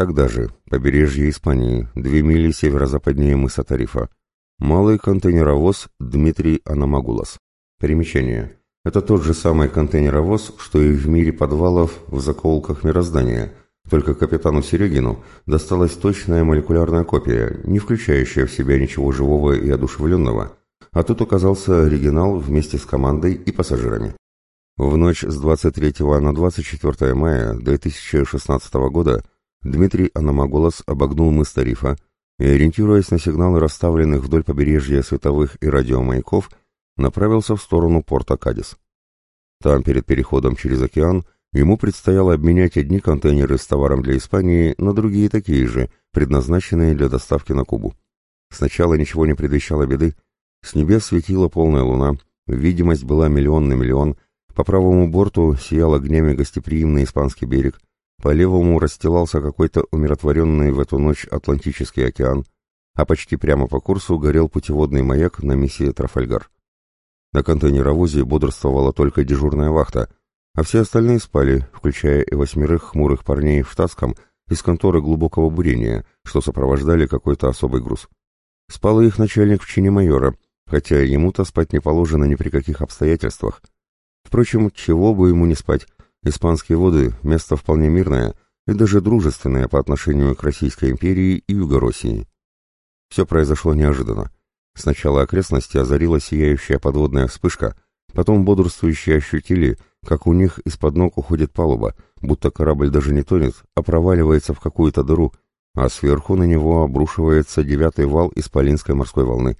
Тогда же, побережье Испании, две мили северо-западнее мыса Тарифа. Малый контейнеровоз Дмитрий Анамагулас. Примечание. Это тот же самый контейнеровоз, что и в мире подвалов в закоулках мироздания, только капитану Серегину досталась точная молекулярная копия, не включающая в себя ничего живого и одушевленного, а тут оказался оригинал вместе с командой и пассажирами. В ночь с 23 на 24 мая 2016 года Дмитрий Аномоголос обогнул мыс Тарифа и, ориентируясь на сигналы расставленных вдоль побережья световых и радиомаяков, направился в сторону порта Кадис. Там, перед переходом через океан, ему предстояло обменять одни контейнеры с товаром для Испании на другие такие же, предназначенные для доставки на Кубу. Сначала ничего не предвещало беды. С небес светила полная луна, видимость была миллион на миллион, по правому борту сиял огнями гостеприимный испанский берег, по левому расстилался какой-то умиротворенный в эту ночь Атлантический океан, а почти прямо по курсу горел путеводный маяк на миссии Трафальгар. На контейнеровозе бодрствовала только дежурная вахта, а все остальные спали, включая и восьмерых хмурых парней в штатском из конторы глубокого бурения, что сопровождали какой-то особый груз. Спал их начальник в чине майора, хотя ему-то спать не положено ни при каких обстоятельствах. Впрочем, чего бы ему не спать, испанские воды — место вполне мирное и даже дружественное по отношению к Российской империи и Юго-России. Все произошло неожиданно. Сначала окрестности озарила сияющая подводная вспышка, потом бодрствующие ощутили, как у них из-под ног уходит палуба, будто корабль даже не тонет, а проваливается в какую-то дыру, а сверху на него обрушивается девятый вал исполинской морской волны.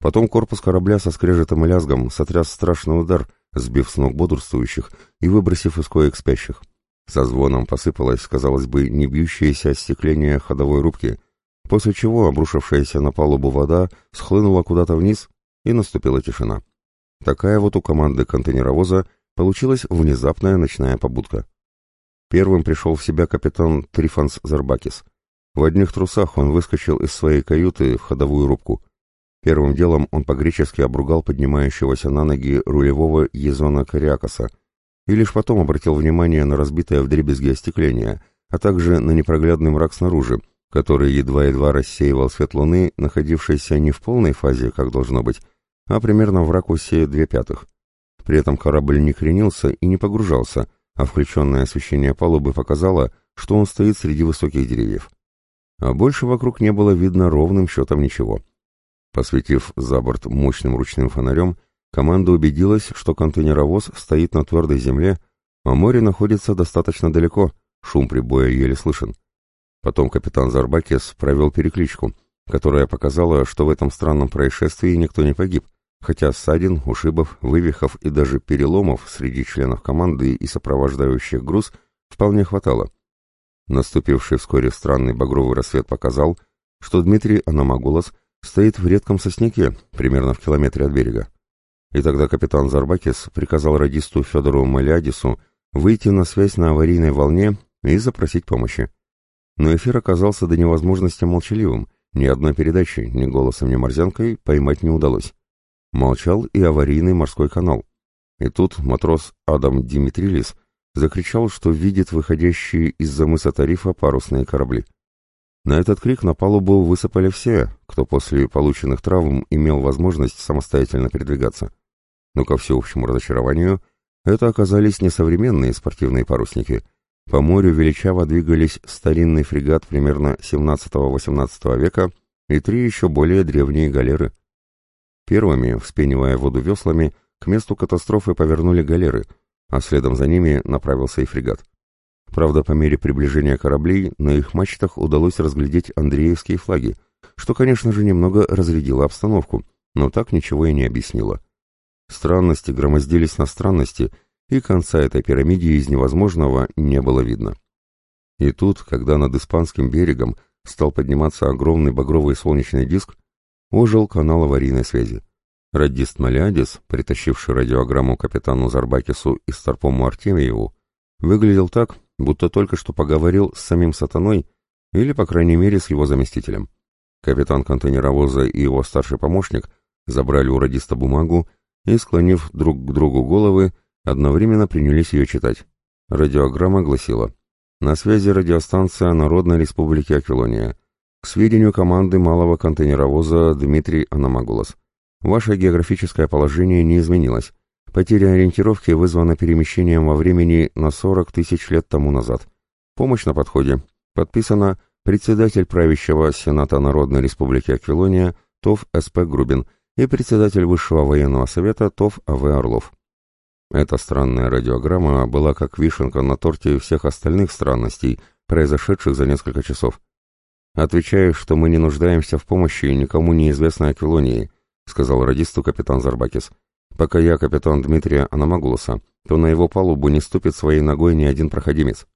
Потом корпус корабля со скрежетом и лязгом сотряс страшный удар, сбив с ног бодрствующих и выбросив из коек спящих. Со звоном посыпалось, казалось бы, не бьющееся остекление ходовой рубки, после чего обрушившаяся на палубу вода схлынула куда-то вниз, и наступила тишина. Такая вот у команды контейнеровоза получилась внезапная ночная побудка. Первым пришел в себя капитан Трифанс Зарбакис. В одних трусах он выскочил из своей каюты в ходовую рубку. Первым делом он по-гречески обругал поднимающегося на ноги рулевого Езона Кариакаса и лишь потом обратил внимание на разбитое вдребезги остекление, а также на непроглядный мрак снаружи, который едва-едва рассеивал свет луны, находившийся не в полной фазе, как должно быть, а примерно в ракурсе две пятых. При этом корабль не кренился и не погружался, а включенное освещение палубы показало, что он стоит среди высоких деревьев а больше вокруг не было видно ровным счетом ничего. Посветив за борт мощным ручным фонарем, команда убедилась, что контейнеровоз стоит на твердой земле, а море находится достаточно далеко, шум прибоя еле слышен. Потом капитан Зарбакес провел перекличку, которая показала, что в этом странном происшествии никто не погиб, хотя ссадин, ушибов, вывихов и даже переломов среди членов команды и сопровождающих груз вполне хватало. Наступивший вскоре странный багровый рассвет показал, что Дмитрий Аномагулос стоит в редком сосняке, примерно в километре от берега. И тогда капитан Зарбакис приказал радисту Федору Малядису выйти на связь на аварийной волне и запросить помощи. Но эфир оказался до невозможности молчаливым, ни одной передачи, ни голосом, ни морзянкой поймать не удалось. Молчал и аварийный морской канал. И тут матрос Адам Димитрилис закричал, что видит выходящие из-за мыса Тарифа парусные корабли. На этот крик на палубу высыпали все, кто после полученных травм имел возможность самостоятельно передвигаться. Но ко всеобщему разочарованию это оказались не современные спортивные парусники. По морю величаво двигались старинный фрегат примерно 17-18 века и три еще более древние галеры. Первыми, вспенивая воду веслами, к месту катастрофы повернули галеры — а следом за ними направился и фрегат. Правда, по мере приближения кораблей на их мачтах удалось разглядеть Андреевские флаги, что, конечно же, немного разрядило обстановку, но так ничего и не объяснило. Странности громоздились на странности, и конца этой пирамиде из невозможного не было видно. И тут, когда над испанским берегом стал подниматься огромный багровый солнечный диск, ожил канал аварийной связи. Радист Малиадис, притащивший радиограмму капитану Зарбакису и Старпому Артемьеву, выглядел так, будто только что поговорил с самим сатаной или, по крайней мере, с его заместителем. Капитан контейнеровоза и его старший помощник забрали у радиста бумагу и, склонив друг к другу головы, одновременно принялись ее читать. Радиограмма гласила На связи радиостанция Народной Республики Аквилония. К сведению команды малого контейнеровоза Дмитрий Аномагулос. Ваше географическое положение не изменилось. Потеря ориентировки вызвана перемещением во времени на 40 тысяч лет тому назад. Помощь на подходе. Подписано председатель правящего Сената Народной Республики Аквилония ТОВ СП Грубин и председатель Высшего военного совета ТОВ А.В. Орлов. Эта странная радиограмма была как вишенка на торте всех остальных странностей, произошедших за несколько часов. «Отвечаю, что мы не нуждаемся в помощи никому неизвестной Аквилонии», сказал радисту капитан Зарбакис. «Пока я капитан Дмитрия Аномагулуса, то на его палубу не ступит своей ногой ни один проходимец».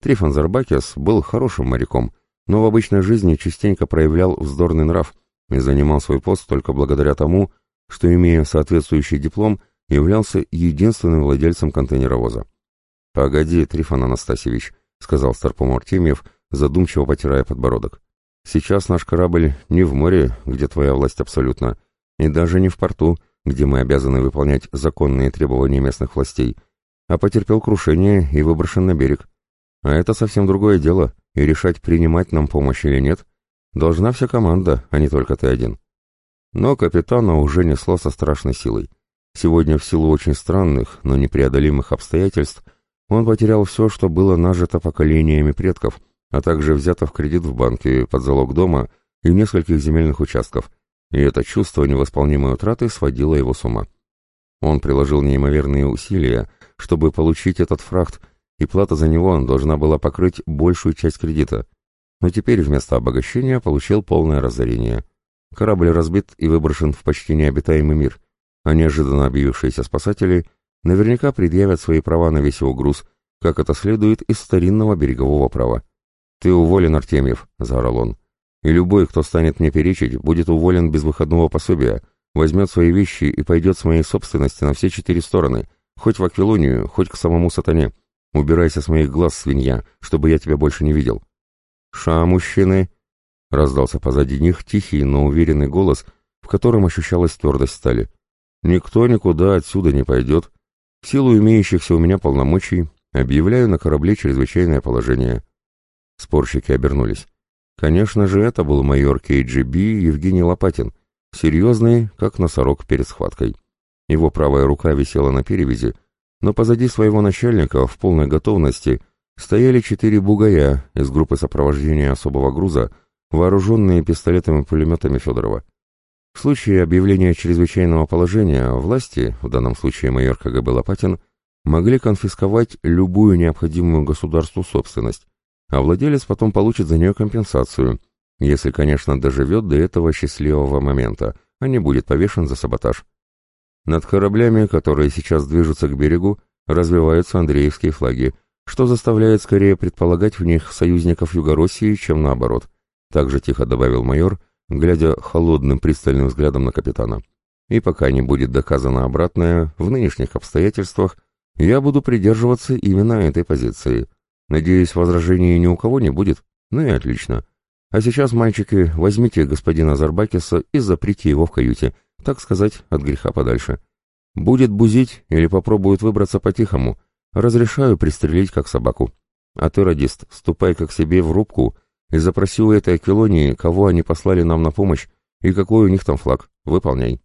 Трифон Зарбакис был хорошим моряком, но в обычной жизни частенько проявлял вздорный нрав и занимал свой пост только благодаря тому, что, имея соответствующий диплом, являлся единственным владельцем контейнеровоза. «Погоди, Трифон Анастасьевич», — сказал Старпом Артемьев, задумчиво потирая подбородок. «Сейчас наш корабль не в море, где твоя власть абсолютна, и даже не в порту, где мы обязаны выполнять законные требования местных властей, а потерпел крушение и выброшен на берег. А это совсем другое дело, и решать, принимать нам помощь или нет, должна вся команда, а не только ты один». Но капитана уже несло со страшной силой. Сегодня в силу очень странных, но непреодолимых обстоятельств он потерял все, что было нажито поколениями предков, а также взято в кредит в банке под залог дома и нескольких земельных участков, и это чувство невосполнимой утраты сводило его с ума. Он приложил неимоверные усилия, чтобы получить этот фрахт, и плата за него должна была покрыть большую часть кредита. Но теперь вместо обогащения получил полное разорение. Корабль разбит и выброшен в почти необитаемый мир — а неожиданно объявившиеся спасатели наверняка предъявят свои права на весь его груз, как это следует из старинного берегового права. «Ты уволен, Артемьев», — заорал он. «И любой, кто станет мне перечить, будет уволен без выходного пособия, возьмет свои вещи и пойдет с моей собственности на все четыре стороны, хоть в Аквилонию, хоть к самому сатане. Убирайся с моих глаз, свинья, чтобы я тебя больше не видел». «Ша, мужчины!» — раздался позади них тихий, но уверенный голос, в котором ощущалась твердость стали. Никто никуда отсюда не пойдет. В силу имеющихся у меня полномочий объявляю на корабле чрезвычайное положение. Спорщики обернулись. Конечно же, это был майор КГБ Евгений Лопатин, серьезный, как носорог перед схваткой. Его правая рука висела на перевязи, но позади своего начальника в полной готовности стояли четыре бугая из группы сопровождения особого груза, вооруженные пистолетами и пулеметами Федорова. В случае объявления чрезвычайного положения власти, в данном случае майор КГБ Лопатин, могли конфисковать любую необходимую государству собственность, а владелец потом получит за нее компенсацию, если, конечно, доживет до этого счастливого момента, а не будет повешен за саботаж. Над кораблями, которые сейчас движутся к берегу, развиваются Андреевские флаги, что заставляет скорее предполагать в них союзников Югороссии, чем наоборот. Также тихо добавил майор – глядя холодным пристальным взглядом на капитана. И пока не будет доказано обратное, в нынешних обстоятельствах я буду придерживаться именно этой позиции. Надеюсь, возражений ни у кого не будет. Ну и отлично. А сейчас, мальчики, возьмите господина Зарбакиса и заприте его в каюте, так сказать, от греха подальше. Будет бузить или попробует выбраться по-тихому, разрешаю пристрелить как собаку. А ты, радист, ступай как себе в рубку и запроси у этой Аквилонии, кого они послали нам на помощь и какой у них там флаг. Выполняй.